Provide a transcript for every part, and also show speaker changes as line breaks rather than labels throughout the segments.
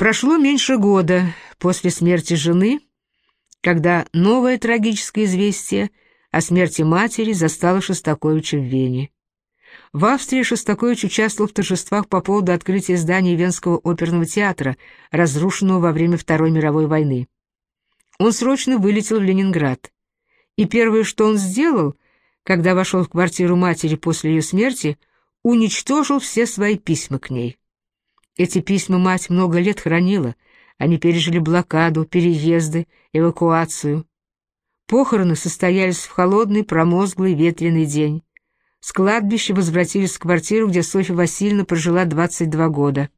Прошло меньше года после смерти жены, когда новое трагическое известие о смерти матери застало Шостаковича в Вене. В Австрии Шостакович участвовал в торжествах по поводу открытия здания Венского оперного театра, разрушенного во время Второй мировой войны. Он срочно вылетел в Ленинград. И первое, что он сделал, когда вошел в квартиру матери после ее смерти, уничтожил все свои письма к ней. Эти письма мать много лет хранила, они пережили блокаду, переезды, эвакуацию. Похороны состоялись в холодный, промозглый, ветреный день. С кладбища возвратились в квартиру, где Софья Васильевна прожила 22 года.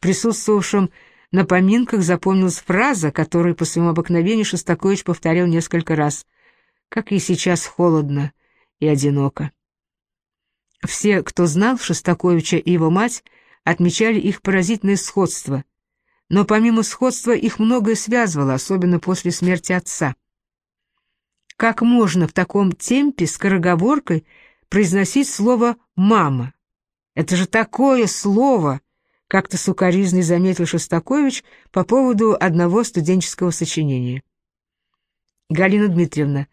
Присутствовавшим на поминках запомнилась фраза, которую по своему обыкновению Шостакович повторил несколько раз. «Как ей сейчас холодно и одиноко». Все, кто знал Шостаковича и его мать, отмечали их поразительное сходство. Но помимо сходства их многое связывало, особенно после смерти отца. Как можно в таком темпе, скороговоркой, произносить слово «мама»? Это же такое слово! Как-то сукоризный заметил Шостакович по поводу одного студенческого сочинения. Галина Дмитриевна,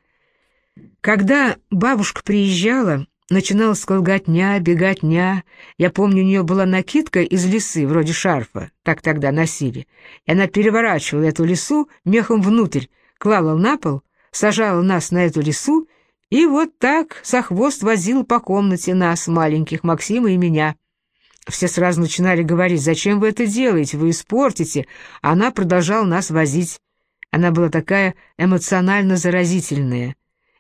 когда бабушка приезжала, Начиналась колготня, беготня. Я помню, у нее была накидка из лисы, вроде шарфа, так тогда носили. И она переворачивала эту лису мехом внутрь, клала на пол, сажала нас на эту лису и вот так со хвост возила по комнате нас, маленьких, Максима и меня. Все сразу начинали говорить, зачем вы это делаете, вы испортите. А она продолжала нас возить. Она была такая эмоционально заразительная.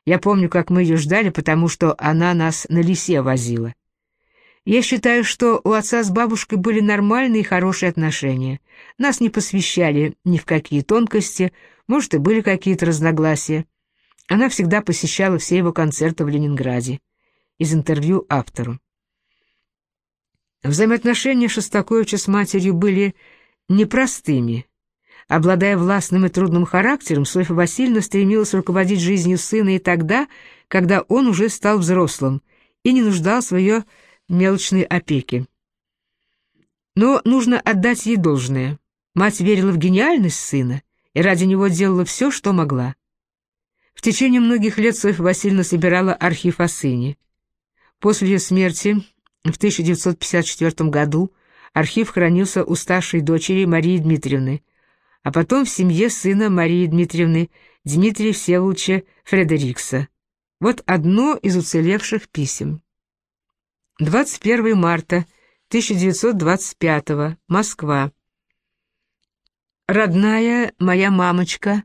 Я помню, как мы ее ждали, потому что она нас на лисе возила. Я считаю, что у отца с бабушкой были нормальные и хорошие отношения. Нас не посвящали ни в какие тонкости, может, и были какие-то разногласия. Она всегда посещала все его концерты в Ленинграде. Из интервью автору. Взаимоотношения Шостаковича с матерью были непростыми, Обладая властным и трудным характером, Софья Васильевна стремилась руководить жизнью сына и тогда, когда он уже стал взрослым и не нуждался в ее мелочной опеке. Но нужно отдать ей должное. Мать верила в гениальность сына и ради него делала все, что могла. В течение многих лет Софья Васильевна собирала архив о сыне. После ее смерти в 1954 году архив хранился у старшей дочери Марии Дмитриевны, а потом в семье сына Марии Дмитриевны Дмитрия Всеволодовича Фредерикса. Вот одно из уцелевших писем. 21 марта 1925 Москва. Родная моя мамочка,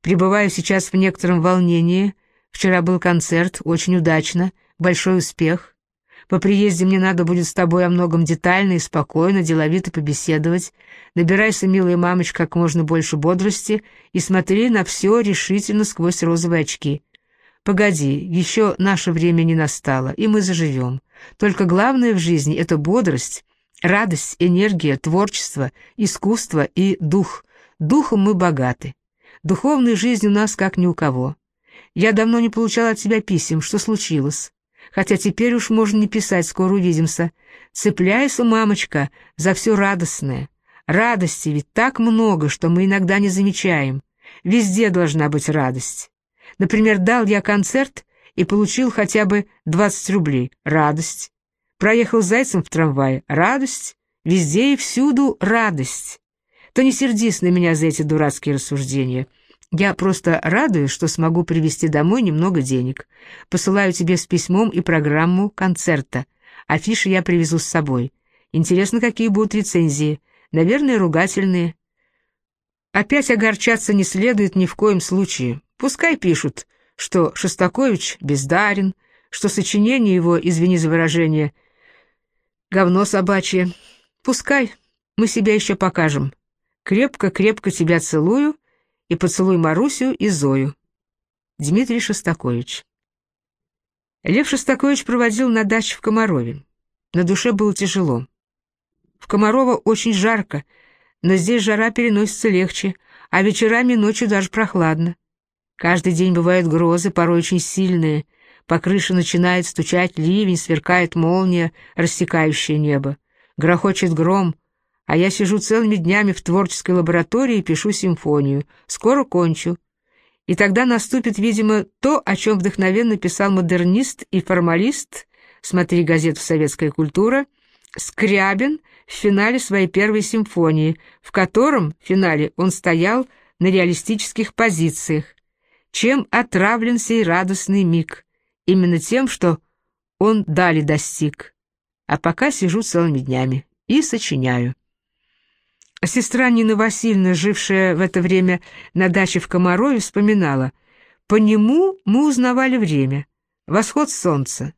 пребываю сейчас в некотором волнении. Вчера был концерт, очень удачно, большой успех. По приезде мне надо будет с тобой о многом детально и спокойно, деловито побеседовать. Набирайся, милая мамочка, как можно больше бодрости и смотри на все решительно сквозь розовые очки. Погоди, еще наше время не настало, и мы заживем. Только главное в жизни — это бодрость, радость, энергия, творчество, искусство и дух. Духом мы богаты. Духовная жизнь у нас как ни у кого. Я давно не получала от тебя писем. Что случилось? Хотя теперь уж можно не писать, скоро увидимся. Цепляйся, мамочка, за все радостное. Радости ведь так много, что мы иногда не замечаем. Везде должна быть радость. Например, дал я концерт и получил хотя бы 20 рублей. Радость. Проехал зайцем в трамвае. Радость. Везде и всюду радость. То не сердись на меня за эти дурацкие рассуждения. Я просто радуюсь, что смогу привезти домой немного денег. Посылаю тебе с письмом и программу концерта. Афиши я привезу с собой. Интересно, какие будут рецензии. Наверное, ругательные. Опять огорчаться не следует ни в коем случае. Пускай пишут, что Шостакович бездарен, что сочинение его, извини за выражение, говно собачье. Пускай, мы себя еще покажем. Крепко-крепко тебя целую — и поцелуй Марусю и Зою. Дмитрий Шостакович. Лев Шостакович проводил на даче в Комарове. На душе было тяжело. В Комарово очень жарко, но здесь жара переносится легче, а вечерами и ночью даже прохладно. Каждый день бывают грозы, порой очень сильные. По крыше начинает стучать ливень, сверкает молния, рассекающая небо. Грохочет гром, а я сижу целыми днями в творческой лаборатории и пишу симфонию. Скоро кончу. И тогда наступит, видимо, то, о чем вдохновенно писал модернист и формалист, смотри газету «Советская культура», Скрябин в финале своей первой симфонии, в котором в финале он стоял на реалистических позициях. Чем отравлен сей радостный миг? Именно тем, что он дали достиг. А пока сижу целыми днями и сочиняю. Сестра Нина Васильевна, жившая в это время на даче в Комарове, вспоминала, «По нему мы узнавали время. Восход солнца.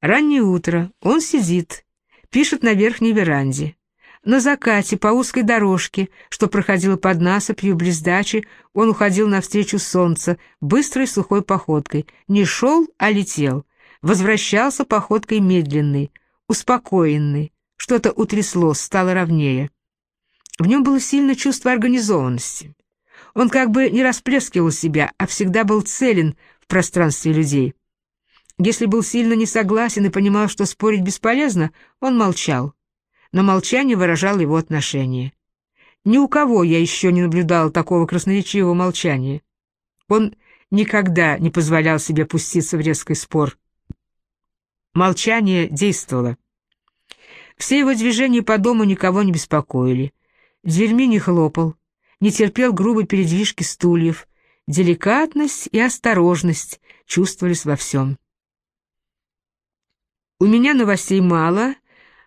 Раннее утро. Он сидит, пишет на верхней веранде. На закате, по узкой дорожке, что проходила под насыпью близ дачи, он уходил навстречу солнца, быстрой сухой походкой. Не шел, а летел. Возвращался походкой медленной, успокоенной. Что-то утрясло, стало ровнее. В нем было сильное чувство организованности. Он как бы не расплескивал себя, а всегда был целен в пространстве людей. Если был сильно не согласен и понимал, что спорить бесполезно, он молчал. Но молчание выражало его отношение. Ни у кого я еще не наблюдал такого красноречивого молчания. Он никогда не позволял себе пуститься в резкий спор. Молчание действовало. Все его движения по дому никого не беспокоили. Дверьми не хлопал, не терпел грубой передвижки стульев. Деликатность и осторожность чувствовались во всем. У меня новостей мало,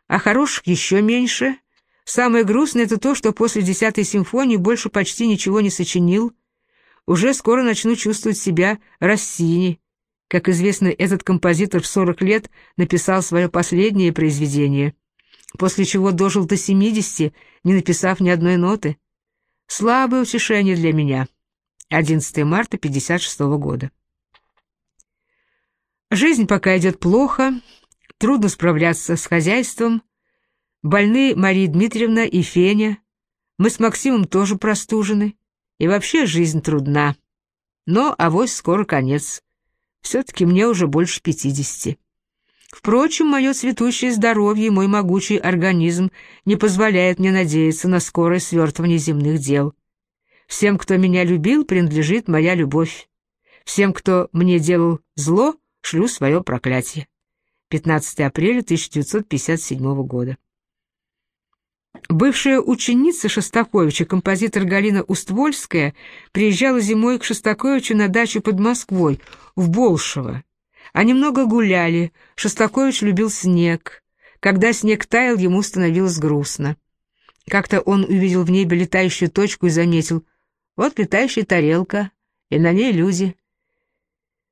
а хороших еще меньше. Самое грустное — это то, что после десятой симфонии больше почти ничего не сочинил. Уже скоро начну чувствовать себя Россини. Как известно, этот композитор в 40 лет написал свое последнее произведение, после чего дожил до 70, не написав ни одной ноты. Слабое утешение для меня. 11 марта 56 года. Жизнь пока идет плохо, Трудно справляться с хозяйством. Больны Мария Дмитриевна и Феня. Мы с Максимом тоже простужены. И вообще жизнь трудна. Но авось скоро конец. Все-таки мне уже больше пятидесяти. Впрочем, мое цветущее здоровье и мой могучий организм не позволяют мне надеяться на скорое свертывание земных дел. Всем, кто меня любил, принадлежит моя любовь. Всем, кто мне делал зло, шлю свое проклятие. 15 апреля 1957 года. Бывшая ученица Шостаковича, композитор Галина Уствольская, приезжала зимой к Шостаковичу на дачу под Москвой, в Болшево. Они много гуляли, Шостакович любил снег. Когда снег таял, ему становилось грустно. Как-то он увидел в небе летающую точку и заметил, вот летающая тарелка, и на ней люди.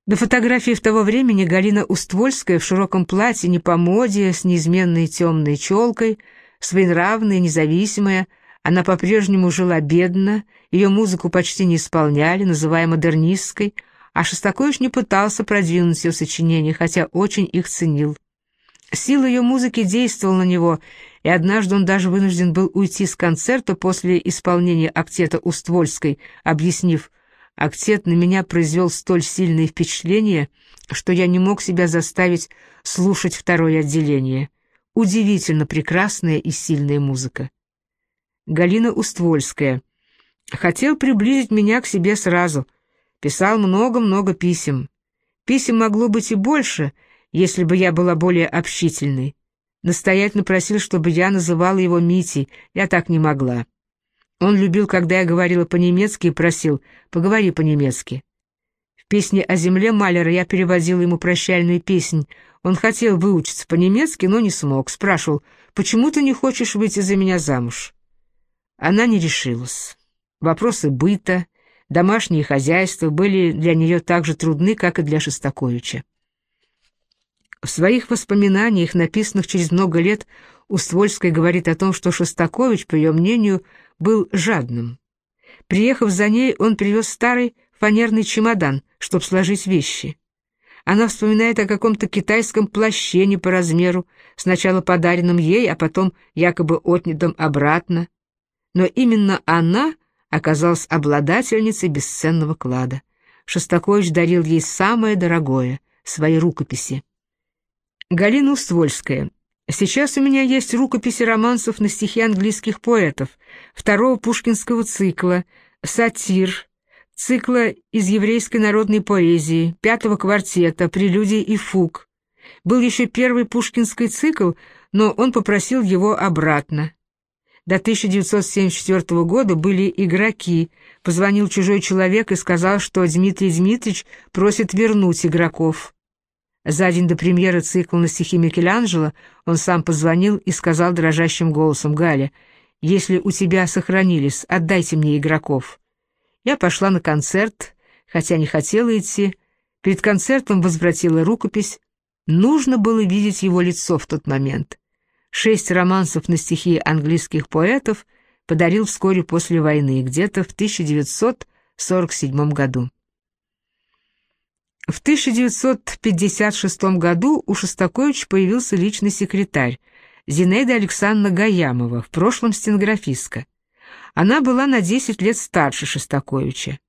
На фотографии в того времени Галина Уствольская в широком платье, не по моде, с неизменной темной челкой, своенравная, независимая, она по-прежнему жила бедно, ее музыку почти не исполняли, называя модернистской, а Шостакович не пытался продвинуть ее сочинения, хотя очень их ценил. Сила ее музыки действовала на него, и однажды он даже вынужден был уйти с концерта после исполнения актета Уствольской, объяснив, Актет на меня произвел столь сильное впечатление, что я не мог себя заставить слушать второе отделение. Удивительно прекрасная и сильная музыка. Галина Уствольская. Хотел приблизить меня к себе сразу. Писал много-много писем. Писем могло быть и больше, если бы я была более общительной. Настоятельно просил, чтобы я называла его Митей. Я так не могла. Он любил, когда я говорила по-немецки и просил «поговори по-немецки». В песне о земле Малера я переводила ему прощальную песнь. Он хотел выучиться по-немецки, но не смог. Спрашивал, «Почему ты не хочешь выйти за меня замуж?» Она не решилась. Вопросы быта, домашние хозяйства были для нее так же трудны, как и для Шостаковича. В своих воспоминаниях, написанных через много лет, Уствольская говорит о том, что Шостакович, по ее мнению, был жадным. Приехав за ней, он привез старый фанерный чемодан, чтобы сложить вещи. Она вспоминает о каком-то китайском плаще не по размеру, сначала подаренном ей, а потом якобы отнятом обратно. Но именно она оказалась обладательницей бесценного клада. Шостакович дарил ей самое дорогое — свои рукописи. Галина Уствольская. Сейчас у меня есть рукописи романсов на стихи английских поэтов, второго пушкинского цикла, сатир, цикла из еврейской народной поэзии, пятого квартета, прелюдий и фуг. Был еще первый пушкинский цикл, но он попросил его обратно. До 1974 года были игроки. Позвонил чужой человек и сказал, что Дмитрий Дмитриевич просит вернуть игроков. За день до премьеры цикла на стихи Микеланджело он сам позвонил и сказал дрожащим голосом «Галя, если у тебя сохранились, отдайте мне игроков». Я пошла на концерт, хотя не хотела идти. Перед концертом возвратила рукопись. Нужно было видеть его лицо в тот момент. Шесть романсов на стихи английских поэтов подарил вскоре после войны, где-то в 1947 году. В 1956 году у Шостаковича появился личный секретарь Зинаида Александровна Гаямова, в прошлом стенографистка. Она была на 10 лет старше Шостаковича.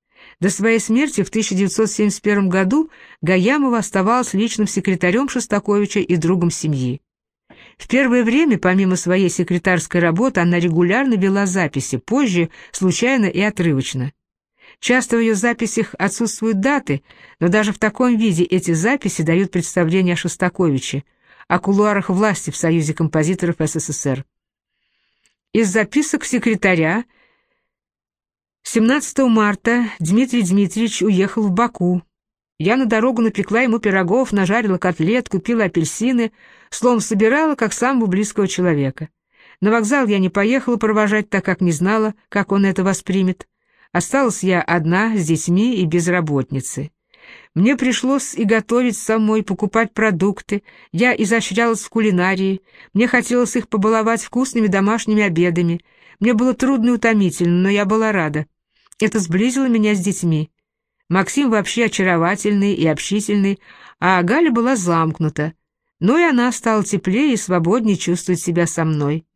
До своей смерти в 1971 году Гаямова оставалась личным секретарем Шостаковича и другом семьи. В первое время, помимо своей секретарской работы, она регулярно вела записи, позже случайно и отрывочно. Часто в ее записях отсутствуют даты, но даже в таком виде эти записи дают представление о Шостаковиче, о кулуарах власти в Союзе композиторов СССР. Из записок секретаря 17 марта Дмитрий Дмитриевич уехал в Баку. Я на дорогу напекла ему пирогов, нажарила котлет, купила апельсины, словом, собирала как самого близкого человека. На вокзал я не поехала провожать, так как не знала, как он это воспримет. Осталась я одна, с детьми и без работницы. Мне пришлось и готовить самой, покупать продукты. Я изощрялась в кулинарии. Мне хотелось их побаловать вкусными домашними обедами. Мне было трудно и утомительно, но я была рада. Это сблизило меня с детьми. Максим вообще очаровательный и общительный, а Галя была замкнута. Но и она стала теплее и свободнее чувствовать себя со мной.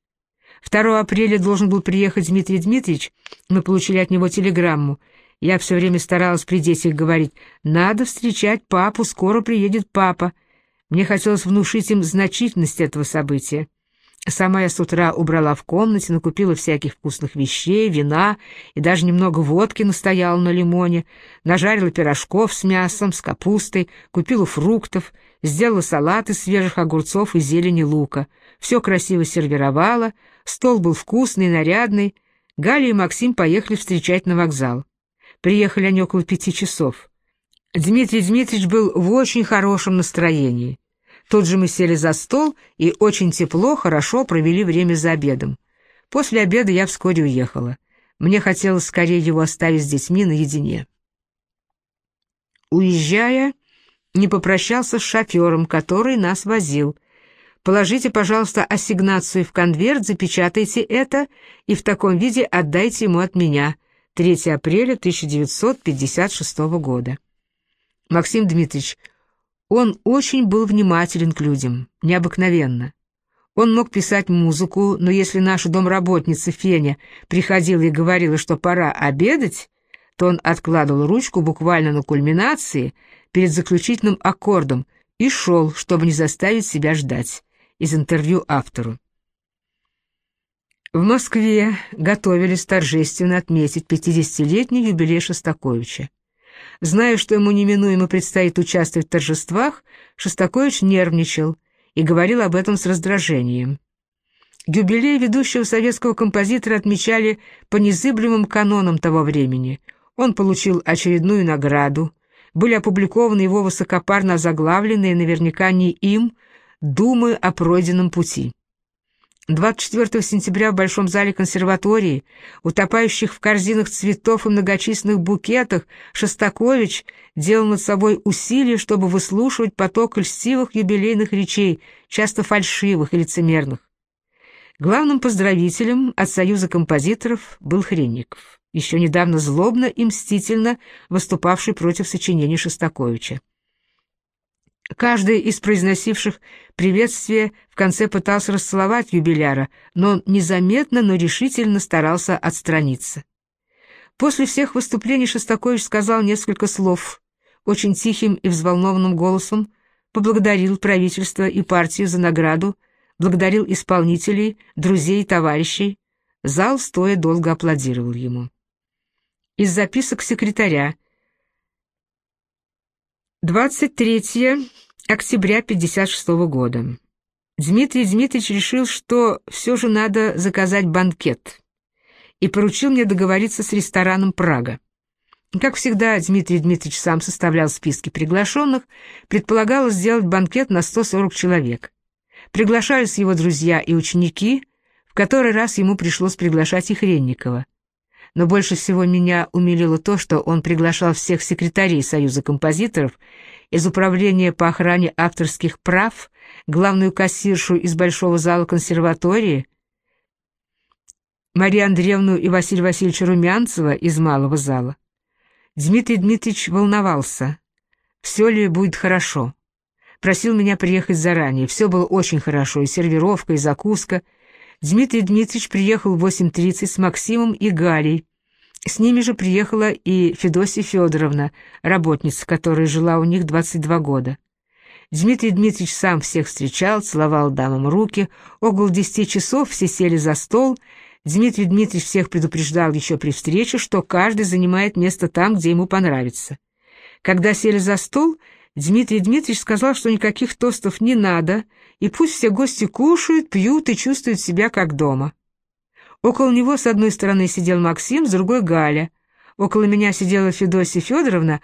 2 апреля должен был приехать Дмитрий Дмитриевич. Мы получили от него телеграмму. Я все время старалась при детях говорить, «Надо встречать папу, скоро приедет папа». Мне хотелось внушить им значительность этого события. Сама я с утра убрала в комнате, накупила всяких вкусных вещей, вина и даже немного водки настояла на лимоне, нажарила пирожков с мясом, с капустой, купила фруктов, сделала салат из свежих огурцов и зелени лука. Все красиво сервировала, стол был вкусный, нарядный. Галя и Максим поехали встречать на вокзал. Приехали они около пяти часов. Дмитрий Дмитриевич был в очень хорошем настроении. Тут же мы сели за стол и очень тепло, хорошо провели время за обедом. После обеда я вскоре уехала. Мне хотелось скорее его оставить с детьми наедине. Уезжая, не попрощался с шофером, который нас возил. Положите, пожалуйста, ассигнацию в конверт, запечатайте это и в таком виде отдайте ему от меня. 3 апреля 1956 года. Максим Дмитриевич, он очень был внимателен к людям, необыкновенно. Он мог писать музыку, но если наша домработница Феня приходила и говорила, что пора обедать, то он откладывал ручку буквально на кульминации перед заключительным аккордом и шел, чтобы не заставить себя ждать. Из интервью автору. В Москве готовились торжественно отметить 50-летний юбилей Шостаковича. Зная, что ему неминуемо предстоит участвовать в торжествах, Шостакович нервничал и говорил об этом с раздражением. Юбилей ведущего советского композитора отмечали по незыблемым канонам того времени. Он получил очередную награду, были опубликованы его высокопарно озаглавленные, наверняка не им, «Думы о пройденном пути». 24 сентября в Большом зале консерватории, утопающих в корзинах цветов и многочисленных букетах, Шостакович делал над собой усилия, чтобы выслушивать поток льстивых юбилейных речей, часто фальшивых и лицемерных. Главным поздравителем от Союза композиторов был Хренников, еще недавно злобно и мстительно выступавший против сочинений Шостаковича. Каждый из произносивших приветствие в конце пытался расцеловать юбиляра, но он незаметно, но решительно старался отстраниться. После всех выступлений Шостакович сказал несколько слов, очень тихим и взволнованным голосом, поблагодарил правительство и партию за награду, благодарил исполнителей, друзей и товарищей. Зал стоя долго аплодировал ему. Из записок секретаря. 23 октября 56 года. Дмитрий Дмитриевич решил, что все же надо заказать банкет, и поручил мне договориться с рестораном «Прага». Как всегда, Дмитрий Дмитриевич сам составлял списки приглашенных, предполагалось сделать банкет на 140 человек. Приглашались его друзья и ученики, в который раз ему пришлось приглашать и Хренникова. Но больше всего меня умилило то, что он приглашал всех секретарей Союза композиторов из Управления по охране авторских прав, главную кассиршу из Большого зала консерватории, Марию Андреевну и Василия Васильевича Румянцева из Малого зала. Дмитрий Дмитриевич волновался. Все ли будет хорошо? Просил меня приехать заранее. Все было очень хорошо, и сервировка, и закуска. Дмитрий Дмитриевич приехал в 8.30 с Максимом и Галей. С ними же приехала и Федосия Федоровна, работница, которая жила у них 22 года. Дмитрий Дмитриевич сам всех встречал, целовал дамам руки. Около десяти часов все сели за стол. Дмитрий Дмитриевич всех предупреждал еще при встрече, что каждый занимает место там, где ему понравится. Когда сели за стол, Дмитрий Дмитриевич сказал, что никаких тостов не надо, и пусть все гости кушают, пьют и чувствуют себя как дома. Около него с одной стороны сидел Максим, с другой — Галя. Около меня сидела Федосия Федоровна,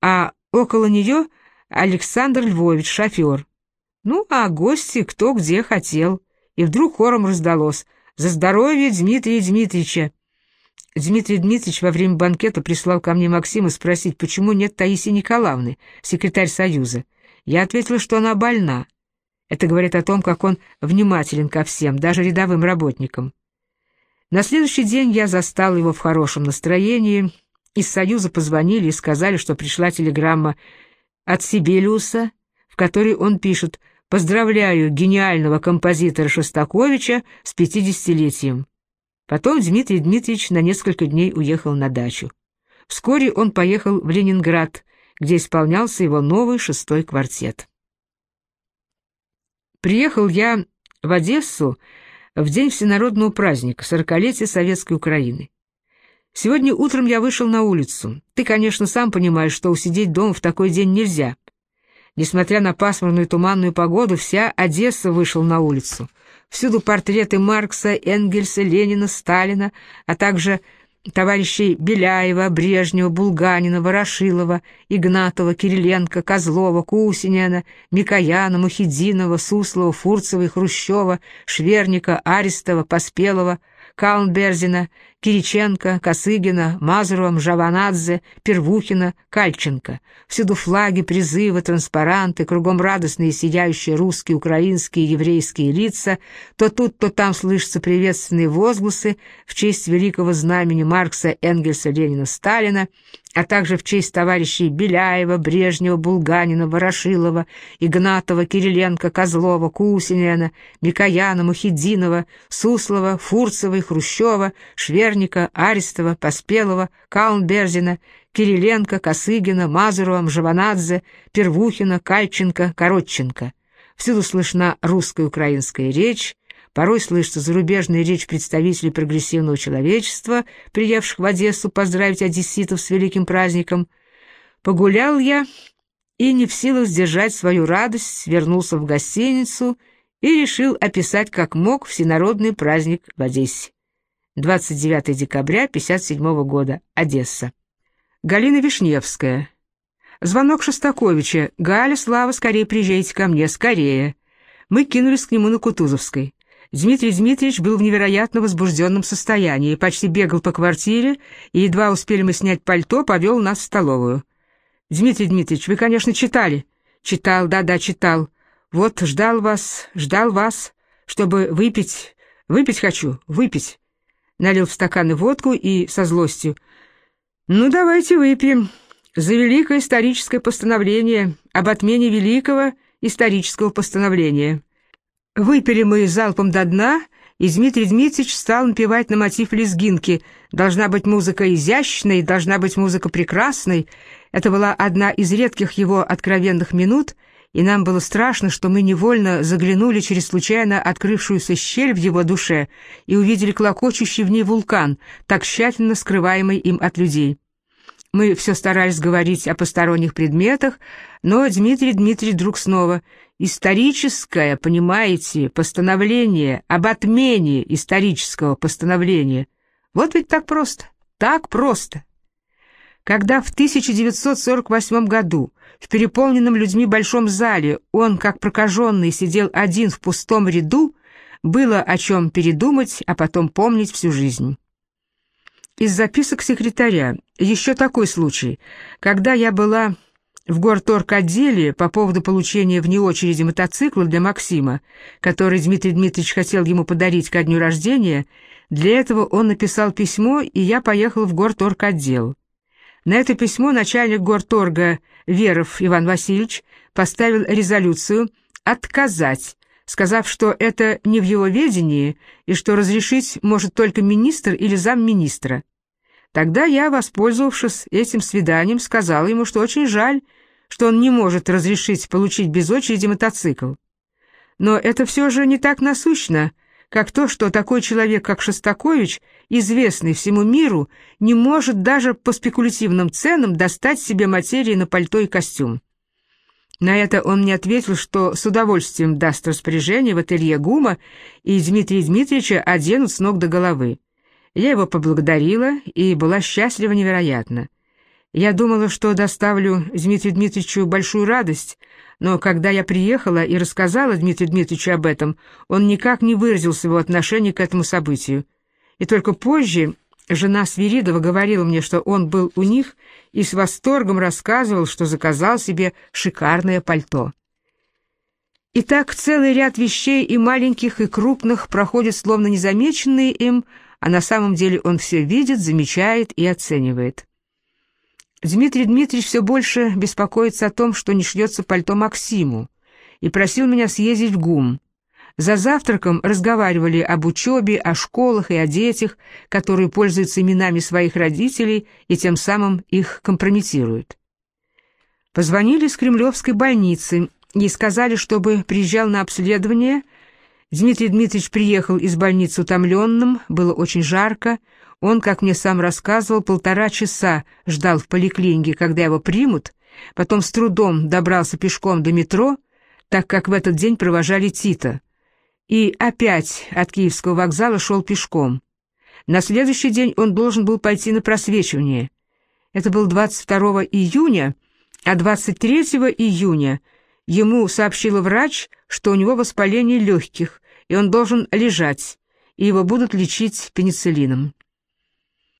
а около нее — Александр Львович, шофер. Ну, а гости кто где хотел. И вдруг хором раздалось «За здоровье Дмитрия Дмитриевича!» Дмитрий Дмитриевич во время банкета прислал ко мне Максима спросить, почему нет Таисии Николаевны, секретарь Союза. Я ответила, что она больна. Это говорит о том, как он внимателен ко всем, даже рядовым работникам. На следующий день я застал его в хорошем настроении. Из Союза позвонили и сказали, что пришла телеграмма от Сибелиуса, в которой он пишет «Поздравляю гениального композитора Шостаковича с пятидесятилетием». Потом Дмитрий Дмитриевич на несколько дней уехал на дачу. Вскоре он поехал в Ленинград, где исполнялся его новый шестой квартет. Приехал я в Одессу в день всенародного праздника, сорокалетия Советской Украины. Сегодня утром я вышел на улицу. Ты, конечно, сам понимаешь, что усидеть дома в такой день нельзя. Несмотря на пасмурную туманную погоду, вся Одесса вышел на улицу. Всюду портреты Маркса, Энгельса, Ленина, Сталина, а также товарищей Беляева, Брежнева, Булганина, Ворошилова, Игнатова, Кириленко, Козлова, Кусиняна, Микояна, Мухидинова, Суслова, Фурцева и Хрущева, Шверника, Арестова, Поспелова — Каунберзина, Кириченко, Косыгина, Мазурова, Мжаванадзе, Первухина, Кальченко. Всюду флаги, призывы, транспаранты, кругом радостные сияющие русские, украинские, еврейские лица. То тут, то там слышатся приветственные возгласы в честь великого знамени Маркса, Энгельса, Ленина, Сталина а также в честь товарищей Беляева, Брежнева, Булганина, Ворошилова, Игнатова, Кириленко, Козлова, Кусинена, Микояна, Мухидинова, Суслова, Фурцева и Хрущева, Шверника, Арестова, Поспелова, Каунберзина, Кириленко, Косыгина, Мазурова, Мжаванадзе, Первухина, Кальченко, Коротченко. Всюду слышна русская украинская речь, Порой слышится зарубежная речь представителей прогрессивного человечества, приехавших в Одессу поздравить одесситов с великим праздником. Погулял я и, не в силах сдержать свою радость, вернулся в гостиницу и решил описать как мог всенародный праздник в Одессе. 29 декабря 57 года. Одесса. Галина Вишневская. Звонок Шостаковича. «Галя, Слава, скорее приезжайте ко мне, скорее». Мы кинулись к нему на Кутузовской. Дмитрий Дмитриевич был в невероятно возбужденном состоянии, почти бегал по квартире, и едва успели мы снять пальто, повел нас в столовую. «Дмитрий Дмитриевич, вы, конечно, читали?» «Читал, да-да, читал. Вот ждал вас, ждал вас, чтобы выпить. Выпить хочу, выпить». Налил в стаканы водку и со злостью. «Ну, давайте выпьем. За великое историческое постановление об отмене великого исторического постановления». Выпили мы залпом до дна, и Дмитрий Дмитриевич стал напевать на мотив лезгинки. Должна быть музыка изящной, должна быть музыка прекрасной. Это была одна из редких его откровенных минут, и нам было страшно, что мы невольно заглянули через случайно открывшуюся щель в его душе и увидели клокочущий в ней вулкан, так тщательно скрываемый им от людей. Мы все старались говорить о посторонних предметах, но Дмитрий Дмитрий вдруг снова «Историческое, понимаете, постановление об отмене исторического постановления. Вот ведь так просто, так просто». Когда в 1948 году в переполненном людьми большом зале он, как прокаженный, сидел один в пустом ряду, было о чем передумать, а потом помнить всю жизнь. Из записок секретаря. Еще такой случай. Когда я была в горторг-отделе по поводу получения вне очереди мотоцикла для Максима, который Дмитрий Дмитриевич хотел ему подарить ко дню рождения, для этого он написал письмо, и я поехала в горторг-отдел. На это письмо начальник горторга Веров Иван Васильевич поставил резолюцию «отказать», сказав, что это не в его ведении и что разрешить может только министр или замминистра. Тогда я, воспользовавшись этим свиданием, сказал ему, что очень жаль, что он не может разрешить получить без очереди мотоцикл. Но это все же не так насущно, как то, что такой человек, как Шостакович, известный всему миру, не может даже по спекулятивным ценам достать себе материи на пальто и костюм. На это он мне ответил, что с удовольствием даст распоряжение в ателье ГУМа, и Дмитрия Дмитриевича оденут с ног до головы. Я его поблагодарила и была счастлива невероятно. Я думала, что доставлю Дмитрию Дмитриевичу большую радость, но когда я приехала и рассказала Дмитрию Дмитриевичу об этом, он никак не выразил своего отношения к этому событию. И только позже Жена Свиридова говорила мне, что он был у них и с восторгом рассказывал, что заказал себе шикарное пальто. Итак, целый ряд вещей и маленьких, и крупных проходит словно незамеченные им, а на самом деле он все видит, замечает и оценивает. Дмитрий Дмитриевич все больше беспокоится о том, что не шьется пальто Максиму, и просил меня съездить в ГУМ. За завтраком разговаривали об учебе, о школах и о детях, которые пользуются именами своих родителей и тем самым их компрометируют. Позвонили с Кремлевской больницы и сказали, чтобы приезжал на обследование. Дмитрий Дмитриевич приехал из больницы утомленным, было очень жарко. Он, как мне сам рассказывал, полтора часа ждал в поликлинике, когда его примут, потом с трудом добрался пешком до метро, так как в этот день провожали Тита и опять от Киевского вокзала шел пешком. На следующий день он должен был пойти на просвечивание. Это был 22 июня, а 23 июня ему сообщила врач, что у него воспаление легких, и он должен лежать, и его будут лечить пенициллином.